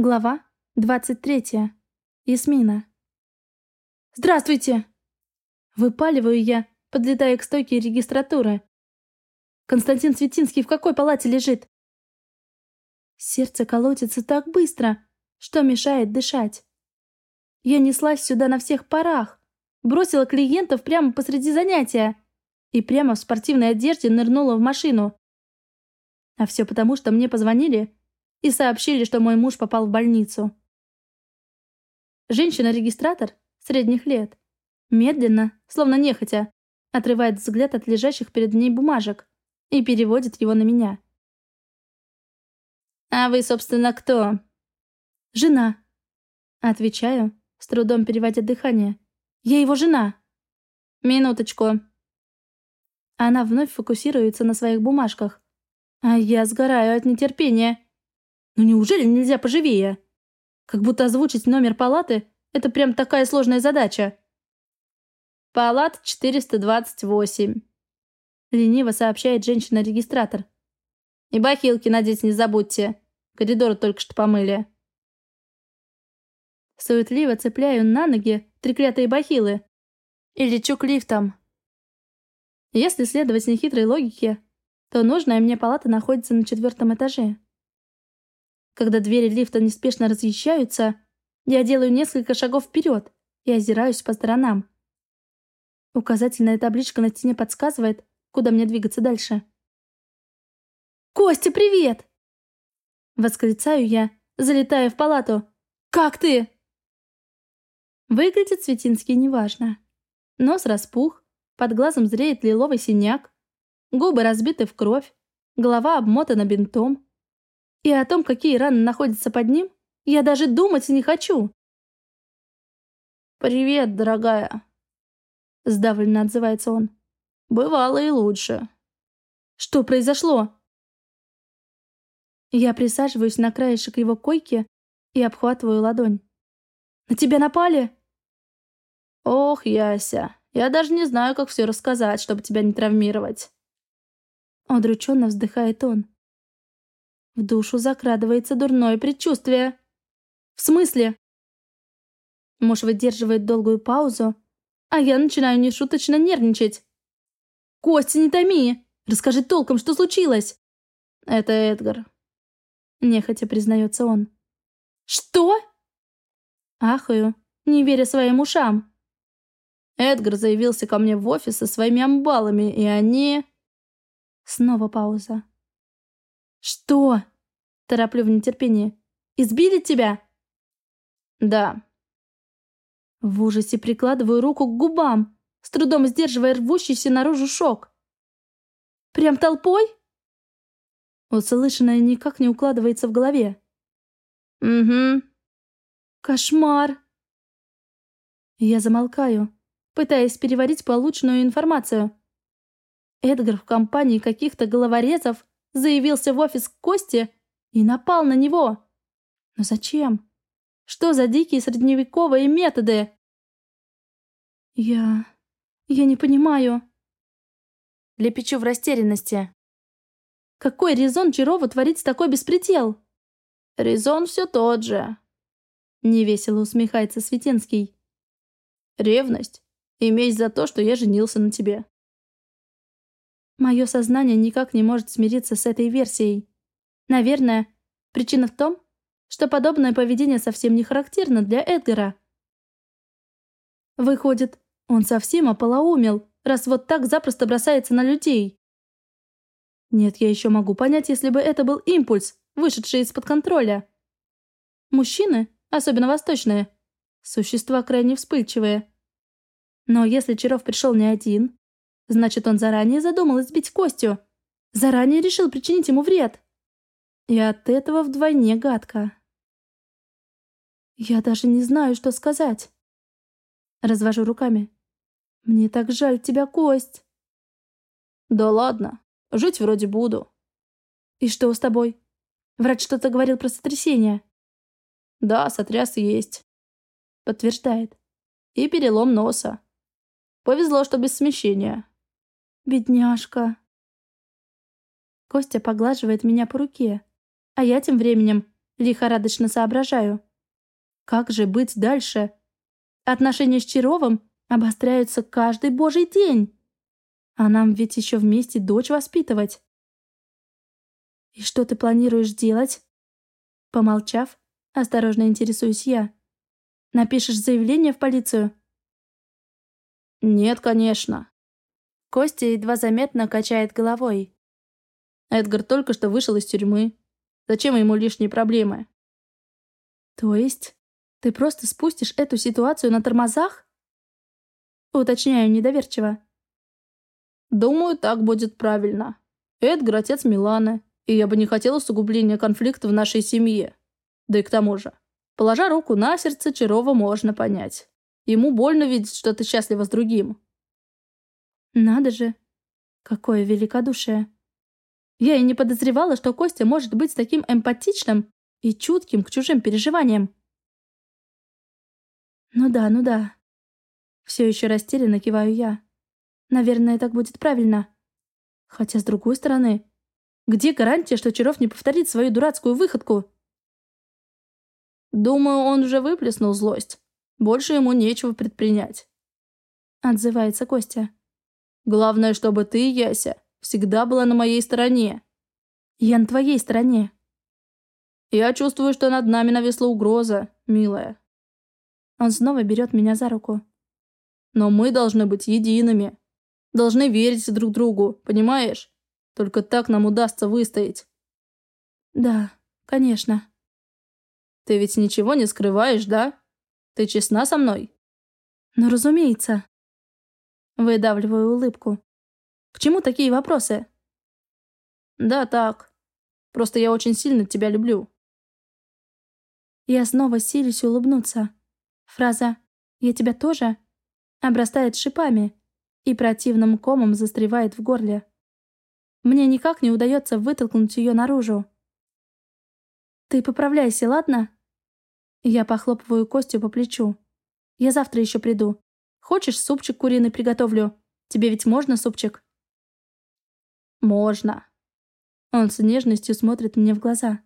Глава 23. Ясмина. «Здравствуйте!» Выпаливаю я, подлетая к стойке регистратуры. «Константин Светинский в какой палате лежит?» Сердце колотится так быстро, что мешает дышать. Я неслась сюда на всех парах, бросила клиентов прямо посреди занятия и прямо в спортивной одежде нырнула в машину. А все потому, что мне позвонили и сообщили, что мой муж попал в больницу. Женщина-регистратор средних лет медленно, словно нехотя, отрывает взгляд от лежащих перед ней бумажек и переводит его на меня. «А вы, собственно, кто?» «Жена». Отвечаю, с трудом переводя дыхание. «Я его жена». «Минуточку». Она вновь фокусируется на своих бумажках. А я сгораю от нетерпения. Ну неужели нельзя поживее? Как будто озвучить номер палаты — это прям такая сложная задача. Палат 428. Лениво сообщает женщина-регистратор. И бахилки надеть не забудьте. Коридор только что помыли. Суетливо цепляю на ноги треклятые бахилы и лечу к лифтам. Если следовать нехитрой логике, то нужная мне палата находится на четвертом этаже. Когда двери лифта неспешно разъезжаются, я делаю несколько шагов вперед и озираюсь по сторонам. Указательная табличка на стене подсказывает, куда мне двигаться дальше. «Костя, привет!» Восклицаю я, залетая в палату. «Как ты?» Выглядит Светинский неважно. Нос распух, под глазом зреет лиловый синяк, губы разбиты в кровь, голова обмотана бинтом. И о том, какие раны находятся под ним, я даже думать не хочу. «Привет, дорогая!» Сдавленно отзывается он. «Бывало и лучше». «Что произошло?» Я присаживаюсь на краешек его койки и обхватываю ладонь. «На тебя напали?» «Ох, Яся, я даже не знаю, как все рассказать, чтобы тебя не травмировать». Удрученно вздыхает он. В душу закрадывается дурное предчувствие. В смысле? Муж выдерживает долгую паузу, а я начинаю нешуточно нервничать. «Костя, не томи! Расскажи толком, что случилось!» «Это Эдгар», — нехотя признается он. «Что?» Ахаю, не веря своим ушам. Эдгар заявился ко мне в офис со своими амбалами, и они... Снова пауза. «Что?» — тороплю в нетерпении. «Избили тебя?» «Да». В ужасе прикладываю руку к губам, с трудом сдерживая рвущийся наружу шок. «Прям толпой?» Услышанное никак не укладывается в голове. «Угу». «Кошмар!» Я замолкаю, пытаясь переварить полученную информацию. Эдгар в компании каких-то головорезов заявился в офис к Косте и напал на него. Но зачем? Что за дикие средневековые методы? Я... я не понимаю. Лепечу в растерянности. Какой резон Чарова творить такой беспредел? Резон все тот же. Невесело усмехается Светенский. Ревность и месть за то, что я женился на тебе. Мое сознание никак не может смириться с этой версией. Наверное, причина в том, что подобное поведение совсем не характерно для Эдгара. Выходит, он совсем ополоумел, раз вот так запросто бросается на людей. Нет, я еще могу понять, если бы это был импульс, вышедший из-под контроля. Мужчины, особенно восточные, существа крайне вспыльчивые. Но если Чаров пришел не один, Значит, он заранее задумал избить Костю. Заранее решил причинить ему вред. И от этого вдвойне гадко. Я даже не знаю, что сказать. Развожу руками. Мне так жаль тебя, Кость. Да ладно, жить вроде буду. И что с тобой? Врач что-то говорил про сотрясение. Да, сотряс есть. Подтверждает. И перелом носа. Повезло, что без смещения. Бедняжка. Костя поглаживает меня по руке, а я тем временем Лихорадочно соображаю. Как же быть дальше? Отношения с Чаровым обостряются каждый божий день. А нам ведь еще вместе дочь воспитывать. И что ты планируешь делать? Помолчав, осторожно интересуюсь я. Напишешь заявление в полицию? Нет, конечно. Костя едва заметно качает головой. Эдгар только что вышел из тюрьмы. Зачем ему лишние проблемы? То есть ты просто спустишь эту ситуацию на тормозах? Уточняю недоверчиво. Думаю, так будет правильно. Эдгар отец Миланы, и я бы не хотела усугубления конфликта в нашей семье. Да и к тому же, положа руку на сердце, Чарова можно понять. Ему больно видеть, что ты счастлива с другим. Надо же, какое великодушие. Я и не подозревала, что Костя может быть таким эмпатичным и чутким к чужим переживаниям. Ну да, ну да. Все еще растерянно киваю я. Наверное, так будет правильно. Хотя, с другой стороны, где гарантия, что Чаров не повторит свою дурацкую выходку? Думаю, он уже выплеснул злость. Больше ему нечего предпринять. Отзывается Костя. Главное, чтобы ты, Яся, всегда была на моей стороне. Я на твоей стороне. Я чувствую, что над нами нависла угроза, милая. Он снова берет меня за руку. Но мы должны быть едиными. Должны верить друг другу, понимаешь? Только так нам удастся выстоять. Да, конечно. Ты ведь ничего не скрываешь, да? Ты честна со мной? Ну, разумеется. Выдавливаю улыбку. К чему такие вопросы? Да, так. Просто я очень сильно тебя люблю. Я снова силюсь улыбнуться. Фраза «Я тебя тоже» обрастает шипами и противным комом застревает в горле. Мне никак не удается вытолкнуть ее наружу. «Ты поправляйся, ладно?» Я похлопываю Костю по плечу. «Я завтра еще приду. Хочешь, супчик куриный приготовлю? Тебе ведь можно супчик?» «Можно». Он с нежностью смотрит мне в глаза.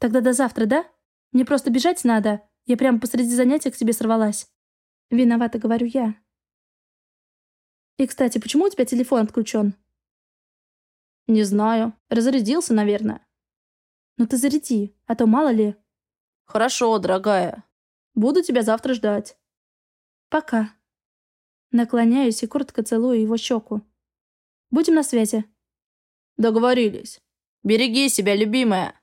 «Тогда до завтра, да? Мне просто бежать надо. Я прямо посреди занятия к тебе сорвалась. Виновата, говорю я. И, кстати, почему у тебя телефон отключен? Не знаю. Разрядился, наверное. Ну ты заряди, а то мало ли. Хорошо, дорогая. Буду тебя завтра ждать. Пока. Наклоняюсь и коротко целую его щеку. Будем на связи. Договорились. Береги себя, любимая.